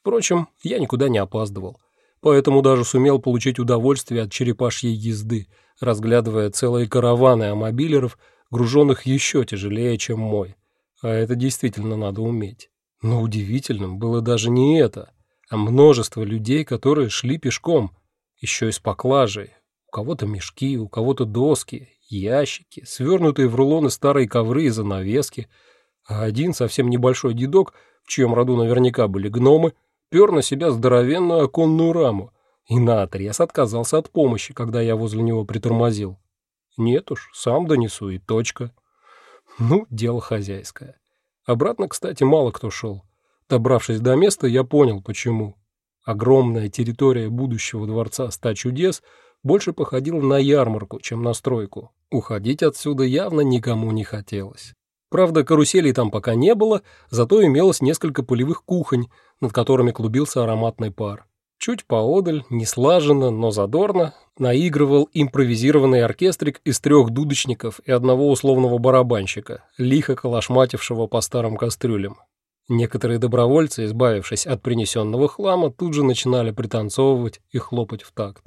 Впрочем, я никуда не опаздывал, поэтому даже сумел получить удовольствие от черепашьей езды, разглядывая целые караваны амобилеров, груженных еще тяжелее, чем мой. А это действительно надо уметь. Но удивительным было даже не это, а множество людей, которые шли пешком, еще и с поклажей. У кого-то мешки, у кого-то доски, ящики, свернутые в рулоны старые ковры и занавески, а один совсем небольшой дедок, в чьем роду наверняка были гномы, пер на себя здоровенную оконную раму и наотрез отказался от помощи, когда я возле него притормозил. Нет уж, сам донесу и точка. Ну, дело хозяйское. Обратно, кстати, мало кто шел. Добравшись до места, я понял, почему. Огромная территория будущего дворца ста чудес больше походила на ярмарку, чем на стройку. Уходить отсюда явно никому не хотелось. Правда, каруселей там пока не было, зато имелось несколько полевых кухонь, над которыми клубился ароматный пар. Чуть поодаль, неслаженно, но задорно, наигрывал импровизированный оркестрик из трех дудочников и одного условного барабанщика, лихо калашматившего по старым кастрюлям. Некоторые добровольцы, избавившись от принесенного хлама, тут же начинали пританцовывать и хлопать в такт.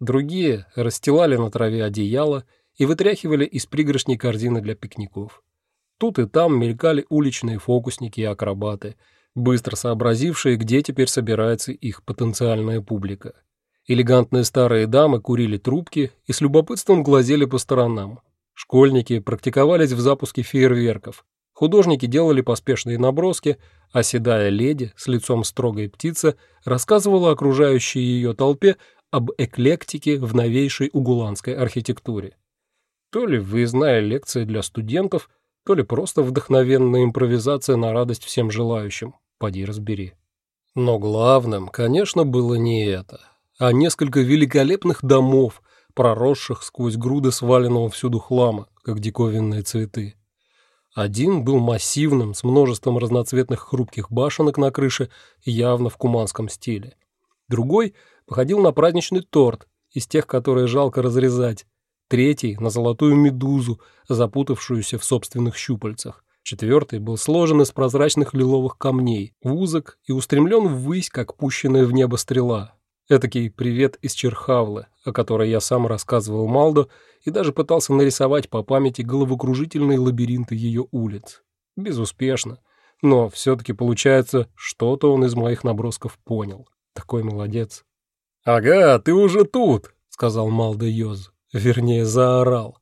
Другие расстилали на траве одеяло и вытряхивали из пригоршней корзины для пикников. Тут и там мелькали уличные фокусники и акробаты – быстро сообразившие, где теперь собирается их потенциальная публика. Элегантные старые дамы курили трубки и с любопытством глазели по сторонам. Школьники практиковались в запуске фейерверков. Художники делали поспешные наброски, а седая леди с лицом строгой птицы рассказывала окружающей ее толпе об эклектике в новейшей угуланской архитектуре. То ли выездная лекция для студентов, то ли просто вдохновенная импровизация на радость всем желающим. Поди разбери. Но главным, конечно, было не это, а несколько великолепных домов, проросших сквозь груды сваленного всюду хлама, как диковинные цветы. Один был массивным, с множеством разноцветных хрупких башенок на крыше, явно в куманском стиле. Другой походил на праздничный торт, из тех, которые жалко разрезать. Третий — на золотую медузу, запутавшуюся в собственных щупальцах. Четвертый был сложен из прозрачных лиловых камней, узок и устремлен ввысь, как пущенная в небо стрела. Этакий привет из Черхавлы, о которой я сам рассказывал Малдо и даже пытался нарисовать по памяти головокружительные лабиринты ее улиц. Безуспешно. Но все-таки получается, что-то он из моих набросков понял. Такой молодец. «Ага, ты уже тут!» — сказал Малдо Йоз. Вернее, заорал.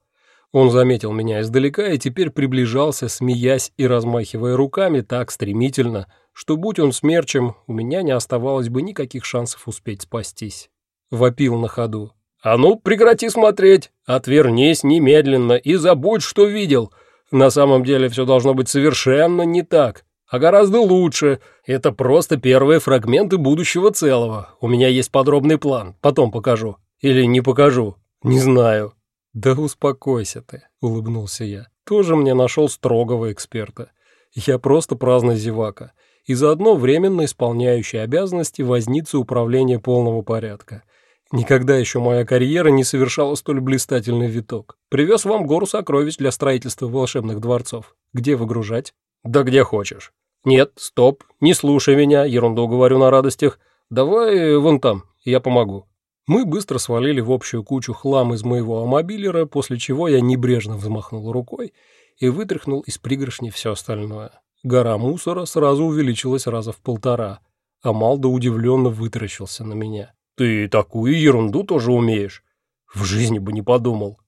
Он заметил меня издалека и теперь приближался, смеясь и размахивая руками так стремительно, что, будь он смерчем, у меня не оставалось бы никаких шансов успеть спастись. Вопил на ходу. «А ну, прекрати смотреть! Отвернись немедленно и забудь, что видел! На самом деле все должно быть совершенно не так, а гораздо лучше. Это просто первые фрагменты будущего целого. У меня есть подробный план, потом покажу. Или не покажу, не знаю». «Да успокойся ты», — улыбнулся я. «Тоже мне нашел строгого эксперта. Я просто праздный зевака и заодно временно исполняющий обязанности возницы управления полного порядка. Никогда еще моя карьера не совершала столь блистательный виток. Привез вам гору сокровищ для строительства волшебных дворцов. Где выгружать? Да где хочешь. Нет, стоп, не слушай меня, ерунду говорю на радостях. Давай вон там, я помогу. Мы быстро свалили в общую кучу хлам из моего амобилера, после чего я небрежно взмахнул рукой и вытряхнул из пригоршни все остальное. Гора мусора сразу увеличилась раза в полтора, а Малдо удивленно вытаращился на меня. «Ты такую ерунду тоже умеешь? В жизни бы не подумал».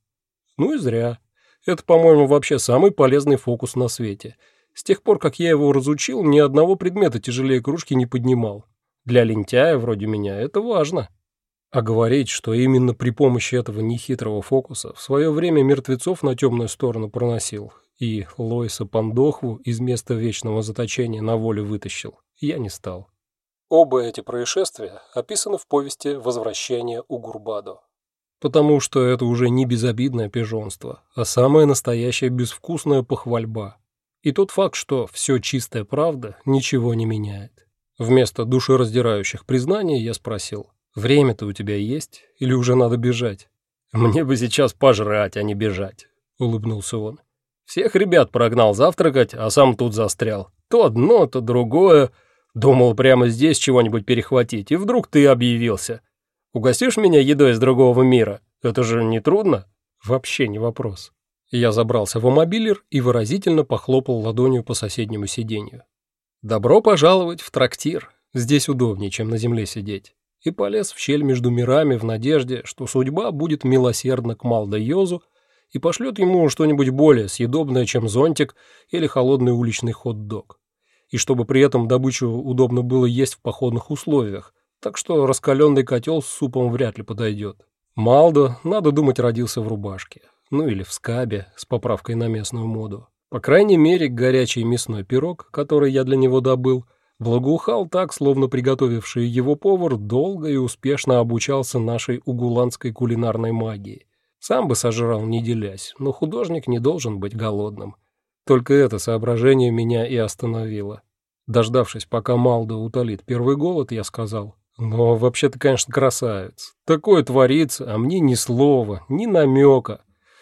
Ну и зря. Это, по-моему, вообще самый полезный фокус на свете. С тех пор, как я его разучил, ни одного предмета тяжелее кружки не поднимал. Для лентяя вроде меня это важно. А говорить, что именно при помощи этого нехитрого фокуса в свое время мертвецов на темную сторону проносил и Лойса Пандохву из места вечного заточения на волю вытащил, я не стал. Оба эти происшествия описаны в повести «Возвращение у Гурбадо». Потому что это уже не безобидное пижонство, а самая настоящая безвкусная похвальба. И тот факт, что все чистая правда, ничего не меняет. Вместо душераздирающих признаний я спросил – Время-то у тебя есть или уже надо бежать? Мне бы сейчас пожрать, а не бежать, улыбнулся он. Всех ребят прогнал завтракать, а сам тут застрял. То одно, то другое. Думал прямо здесь чего-нибудь перехватить, и вдруг ты объявился. Угостишь меня едой из другого мира? Это же не трудно?» «Вообще не вопрос». Я забрался в мобилер и выразительно похлопал ладонью по соседнему сиденью. «Добро пожаловать в трактир. Здесь удобнее, чем на земле сидеть». И полез в щель между мирами в надежде, что судьба будет милосердна к Малда-Йозу и пошлет ему что-нибудь более съедобное, чем зонтик или холодный уличный хот-дог. И чтобы при этом добычу удобно было есть в походных условиях, так что раскаленный котел с супом вряд ли подойдет. Малдо, надо думать, родился в рубашке. Ну или в скабе, с поправкой на местную моду. По крайней мере, горячий мясной пирог, который я для него добыл, благоухал так, словно приготовивший его повар долго и успешно обучался нашей угуланской кулинарной магии. Сам бы сожрал, не делясь, но художник не должен быть голодным. Только это соображение меня и остановило. Дождавшись, пока Малдо утолит первый голод, я сказал, «Но вообще-то, конечно, красавец. Такое творится, а мне ни слова, ни намека.